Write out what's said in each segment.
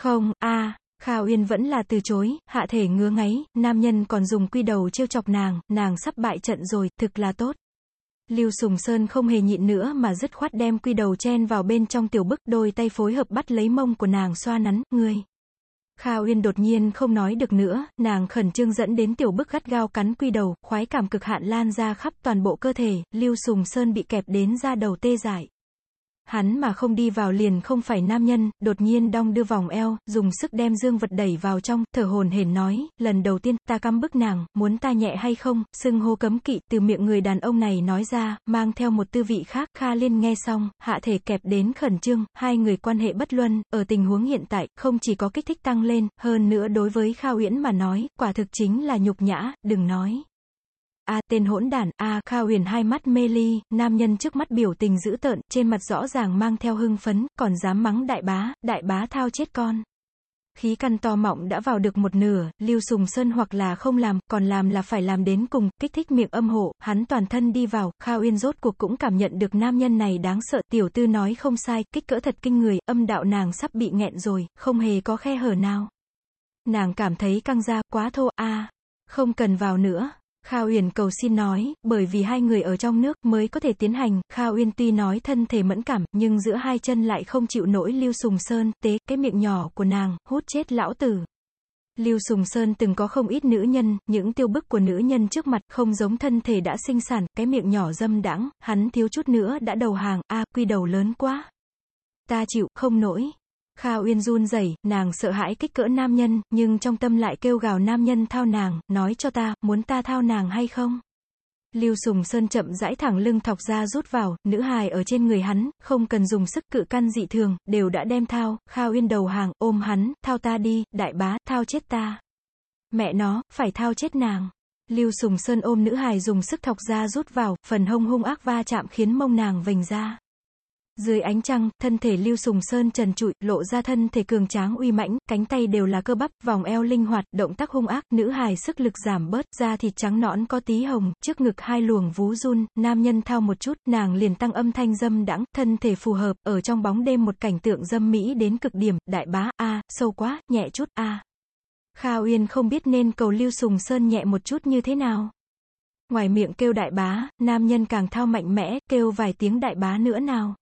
Không, a Kha Uyên vẫn là từ chối, hạ thể ngứa ngáy, nam nhân còn dùng quy đầu trêu chọc nàng, nàng sắp bại trận rồi, thực là tốt. Lưu Sùng Sơn không hề nhịn nữa mà dứt khoát đem quy đầu chen vào bên trong tiểu bức đôi tay phối hợp bắt lấy mông của nàng xoa nắn, ngươi. Kha Uyên đột nhiên không nói được nữa, nàng khẩn trương dẫn đến tiểu bức gắt gao cắn quy đầu, khoái cảm cực hạn lan ra khắp toàn bộ cơ thể, Lưu Sùng Sơn bị kẹp đến ra đầu tê dại. Hắn mà không đi vào liền không phải nam nhân, đột nhiên đong đưa vòng eo, dùng sức đem dương vật đẩy vào trong, thở hồn hển nói, lần đầu tiên, ta căm bức nàng, muốn ta nhẹ hay không, sưng hô cấm kỵ, từ miệng người đàn ông này nói ra, mang theo một tư vị khác, Kha Liên nghe xong, hạ thể kẹp đến khẩn trương, hai người quan hệ bất luân, ở tình huống hiện tại, không chỉ có kích thích tăng lên, hơn nữa đối với Kha Uyển mà nói, quả thực chính là nhục nhã, đừng nói. A tên hỗn đản, A Kha huyền hai mắt mê ly, nam nhân trước mắt biểu tình dữ tợn, trên mặt rõ ràng mang theo hưng phấn, còn dám mắng đại bá, đại bá thao chết con. Khí căn to mọng đã vào được một nửa, Lưu Sùng Sơn hoặc là không làm, còn làm là phải làm đến cùng, kích thích miệng âm hộ, hắn toàn thân đi vào, Kha Uyên rốt cuộc cũng cảm nhận được nam nhân này đáng sợ, tiểu tư nói không sai, kích cỡ thật kinh người, âm đạo nàng sắp bị nghẹn rồi, không hề có khe hở nào. Nàng cảm thấy căng ra, quá thô, a không cần vào nữa. Kha Uyển cầu xin nói, bởi vì hai người ở trong nước mới có thể tiến hành, Kha Uyên tuy nói thân thể mẫn cảm, nhưng giữa hai chân lại không chịu nổi Lưu Sùng Sơn, tế, cái miệng nhỏ của nàng, hút chết lão tử. Lưu Sùng Sơn từng có không ít nữ nhân, những tiêu bức của nữ nhân trước mặt, không giống thân thể đã sinh sản, cái miệng nhỏ dâm đãng, hắn thiếu chút nữa đã đầu hàng, a quy đầu lớn quá. Ta chịu, không nổi. Kha Uyên run rẩy, nàng sợ hãi kích cỡ nam nhân, nhưng trong tâm lại kêu gào nam nhân thao nàng, nói cho ta, muốn ta thao nàng hay không? Lưu Sùng Sơn chậm rãi thẳng lưng thọc ra rút vào, nữ hài ở trên người hắn, không cần dùng sức cự căn dị thường, đều đã đem thao, Kha Uyên đầu hàng, ôm hắn, thao ta đi, đại bá, thao chết ta. Mẹ nó, phải thao chết nàng. Lưu Sùng Sơn ôm nữ hài dùng sức thọc ra rút vào, phần hông hung ác va chạm khiến mông nàng vành ra. Dưới ánh trăng, thân thể Lưu Sùng Sơn trần trụi, lộ ra thân thể cường tráng uy mãnh, cánh tay đều là cơ bắp, vòng eo linh hoạt, động tác hung ác, nữ hài sức lực giảm bớt, da thịt trắng nõn có tí hồng, trước ngực hai luồng vú run, nam nhân thao một chút, nàng liền tăng âm thanh dâm đãng, thân thể phù hợp, ở trong bóng đêm một cảnh tượng dâm mỹ đến cực điểm, đại bá, a, sâu quá, nhẹ chút, a. Kha Uyên không biết nên cầu Lưu Sùng Sơn nhẹ một chút như thế nào. Ngoài miệng kêu đại bá, nam nhân càng thao mạnh mẽ, kêu vài tiếng đại bá nữa nào.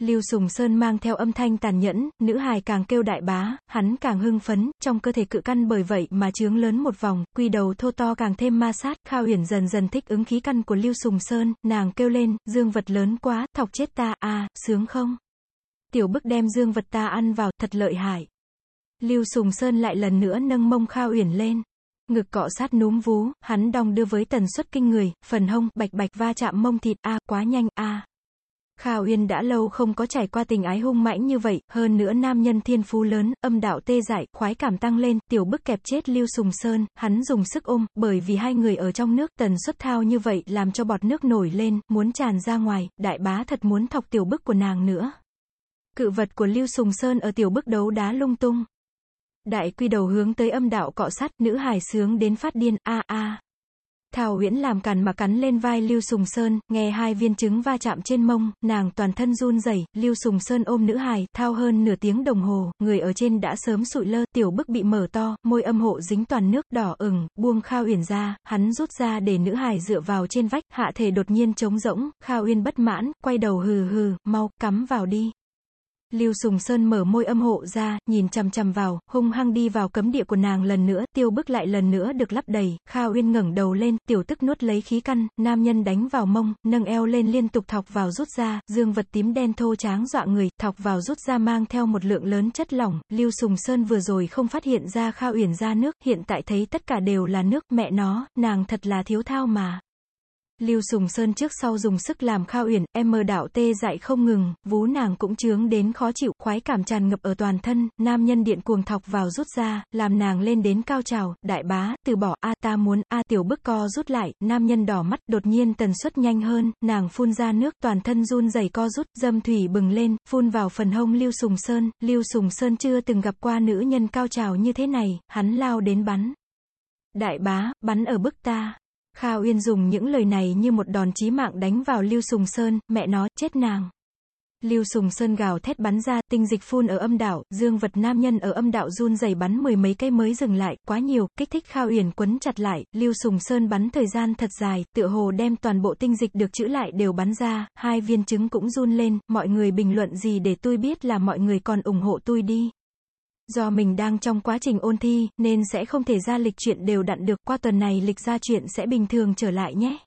Lưu Sùng Sơn mang theo âm thanh tàn nhẫn, nữ hài càng kêu đại bá, hắn càng hưng phấn, trong cơ thể cự căn bởi vậy mà trướng lớn một vòng, quy đầu thô to càng thêm ma sát, Khao Huyền dần dần thích ứng khí căn của Lưu Sùng Sơn, nàng kêu lên, dương vật lớn quá, thọc chết ta, a, à, sướng không? Tiểu bức đem dương vật ta ăn vào, thật lợi hại. Lưu Sùng Sơn lại lần nữa nâng mông Khao Uyển lên. Ngực cọ sát núm vú, hắn đong đưa với tần suất kinh người, phần hông, bạch bạch va chạm mông thịt, a, quá nhanh, a. Kha Uyên đã lâu không có trải qua tình ái hung mãnh như vậy, hơn nữa nam nhân thiên phú lớn, âm đạo tê dại, khoái cảm tăng lên, tiểu bức kẹp chết Lưu Sùng Sơn, hắn dùng sức ôm, bởi vì hai người ở trong nước tần suất thao như vậy, làm cho bọt nước nổi lên, muốn tràn ra ngoài, đại bá thật muốn thọc tiểu bức của nàng nữa. Cự vật của Lưu Sùng Sơn ở tiểu bức đấu đá lung tung. Đại quy đầu hướng tới âm đạo cọ sát, nữ hài sướng đến phát điên, a a. Thảo Uyển làm càn mà cắn lên vai Lưu Sùng Sơn, nghe hai viên trứng va chạm trên mông, nàng toàn thân run rẩy, Lưu Sùng Sơn ôm nữ hài, thao hơn nửa tiếng đồng hồ, người ở trên đã sớm sụi lơ, tiểu bức bị mở to, môi âm hộ dính toàn nước đỏ ửng, buông Khao Uyển ra, hắn rút ra để nữ hài dựa vào trên vách, hạ thể đột nhiên trống rỗng, Khao Uyên bất mãn, quay đầu hừ hừ, mau, cắm vào đi. Lưu Sùng Sơn mở môi âm hộ ra, nhìn chằm chằm vào, hung hăng đi vào cấm địa của nàng lần nữa, tiêu bức lại lần nữa được lắp đầy, Kha Uyên ngẩng đầu lên, tiểu tức nuốt lấy khí căn, nam nhân đánh vào mông, nâng eo lên liên tục thọc vào rút ra, dương vật tím đen thô tráng dọa người, thọc vào rút ra mang theo một lượng lớn chất lỏng, Lưu Sùng Sơn vừa rồi không phát hiện ra Kha Uyển ra nước, hiện tại thấy tất cả đều là nước, mẹ nó, nàng thật là thiếu thao mà. Lưu Sùng Sơn trước sau dùng sức làm Khao Uyển, em mờ đạo tê dại không ngừng, vú nàng cũng chướng đến khó chịu, khoái cảm tràn ngập ở toàn thân, nam nhân điện cuồng thọc vào rút ra, làm nàng lên đến cao trào, đại bá, từ bỏ, a ta muốn, a tiểu bức co rút lại, nam nhân đỏ mắt, đột nhiên tần suất nhanh hơn, nàng phun ra nước, toàn thân run rẩy co rút, dâm thủy bừng lên, phun vào phần hông Lưu Sùng Sơn, Lưu Sùng Sơn chưa từng gặp qua nữ nhân cao trào như thế này, hắn lao đến bắn. Đại bá, bắn ở bức ta. Kha Uyên dùng những lời này như một đòn chí mạng đánh vào Lưu Sùng Sơn, mẹ nó, chết nàng. Lưu Sùng Sơn gào thét bắn ra, tinh dịch phun ở âm đạo, dương vật nam nhân ở âm đạo run rẩy bắn mười mấy cây mới dừng lại, quá nhiều, kích thích Khao Uyển quấn chặt lại, Lưu Sùng Sơn bắn thời gian thật dài, tựa hồ đem toàn bộ tinh dịch được chữ lại đều bắn ra, hai viên trứng cũng run lên, mọi người bình luận gì để tôi biết là mọi người còn ủng hộ tôi đi. Do mình đang trong quá trình ôn thi, nên sẽ không thể ra lịch chuyện đều đặn được, qua tuần này lịch ra chuyện sẽ bình thường trở lại nhé.